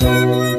Música